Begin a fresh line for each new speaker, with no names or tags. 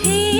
He